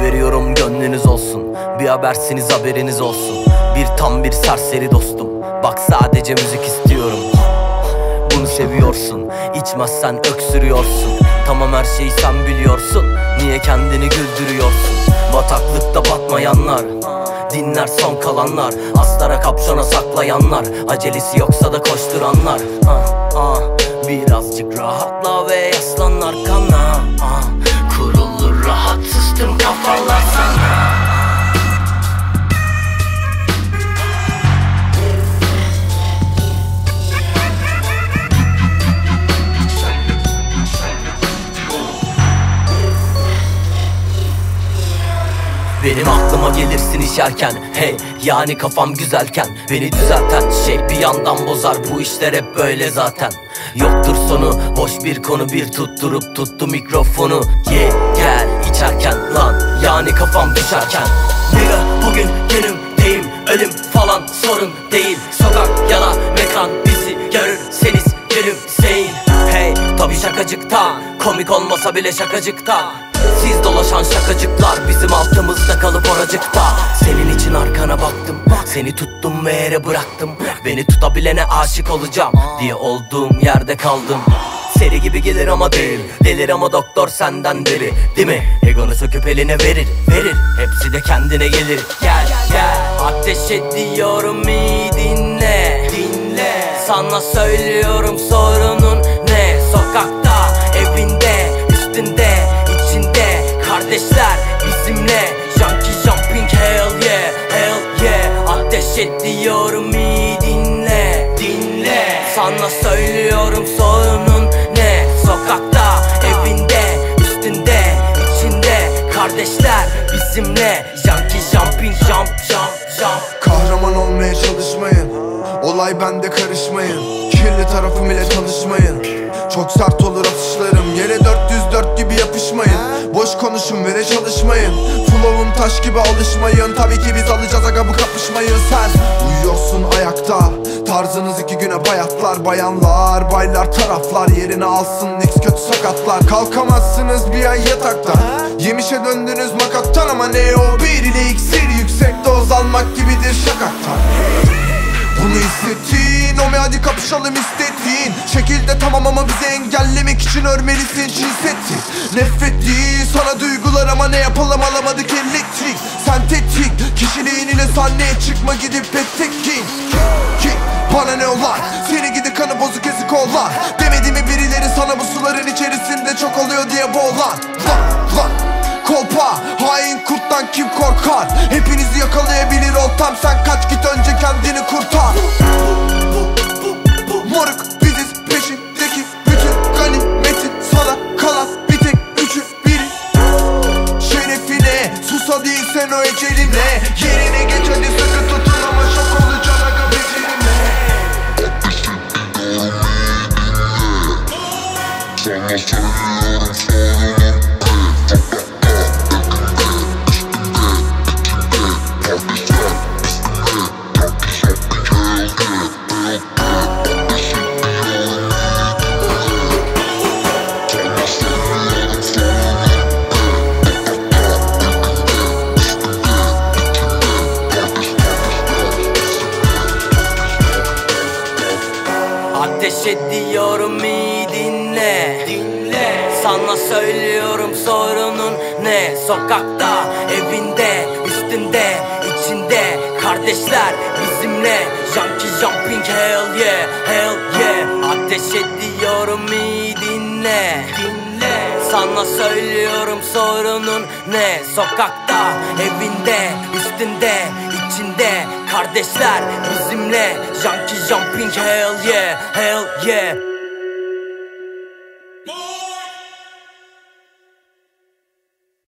Geberiyorum gönlünüz olsun. Bir habersiniz haberiniz olsun. Bir tam bir serseri dostum. Bak sadece müzik istiyorum. Bunu seviyorsun. İçmezsen öksürüyorsun. Tamam her şeyi sen biliyorsun. Niye kendini güldürüyorsun? Bataklıkta batmayanlar Dinler son kalanlar. Aslara kapşona saklayanlar Acelesi yoksa da koşturanlar. Ah, ah. Birazcık rahatla ve yaslan arkana. Ah. Aklıma gelirsin işerken. Hey yani kafam güzelken. Beni düzelten şey bir yandan bozar. Bu işler hep böyle zaten. Yoktur sonu boş bir konu. Bir tutturup tuttu mikrofonu. Ye gel içerken lan. Yani kafam düşerken. Nigga bugün günümdeyim Ölüm falan sorun değil. Sokak yana mekan bizi görürseniz gülümseyin. Hey tabi şakacıkta. Komik olmasa bile şakacıkta Siz dolaşan şakacıklar Bizim altımızda kalıp oracıkta. Senin için arkana baktım Seni tuttum ve yere bıraktım. Beni tutabilene aşık olacağım Diye olduğum yerde kaldım. Seri gibi gelir ama değil Delir ama doktor senden deli Değil mi? Egonu söküp eline verir Verir. Hepsi de kendine gelir. Gel gel Ateş ediyorum iyi dinle. Dinle. Sana söylüyorum sorunun yeah Ateş ediyorum iyi dinle. Dinle. Sana söylüyorum sorunun ne? Sokakta Evinde Üstünde içinde. Kardeşler bizimle. Junkie jumping jump jump jump. Kahraman olmaya çalışmayın. Olay bende karışmayın. Kirli tarafım ile tanışmayın. Çok sert olur atışlarım Yere 404 gibi yapışmayın. Boş konuşun vere çalışmayın. Flow'um taş gibi alışmayın. Tabii ki biz alacağız aga bu kapışmayı. Sen uyuyorsun ayakta. Tarzınız iki güne bayatlar. Bayanlar baylar taraflar Yerini alsın. X kötü sakatlar. Kalkamazsınız bir ay yatakta. Yemişe döndünüz makattan Ama ne o? Bir ile iksir Yüksek doz almak gibidir şakaktan bunu hissettin. Ome hadi kapışalım istediğin Şekilde tamam ama bizi engellemek için örmelisin. Cinseti Nefret değil sana duygular ama ne yapalım? Alamadık elektrik. Sentetik. Kişiliğin ile sahneye çıkma gidip ettik king bana ne olar Seni gidi kanı bozuk ezik oğlan Demedi mi birileri sana bu suların içerisinde çok oluyor diye boğulan. Lan lan. Kolpa. Hain kurttan kim korkar? Hepinizi yakalayabilir oltam Sen kaç git Ateş ediyorum iyi dinle. Dinle. Sana söylüyorum sorunun ne? Sokakta, evinde, üstünde, içinde. Kardeşler bizimle. Junkie jumping hell yeah, hell yeah. Ateş ediyorum iyi dinle. Dinle. Sana söylüyorum sorunun ne? Sokakta, evinde, üstünde, içinde Kardeşler bizimle. Junkie jumping hell yeah, hell yeah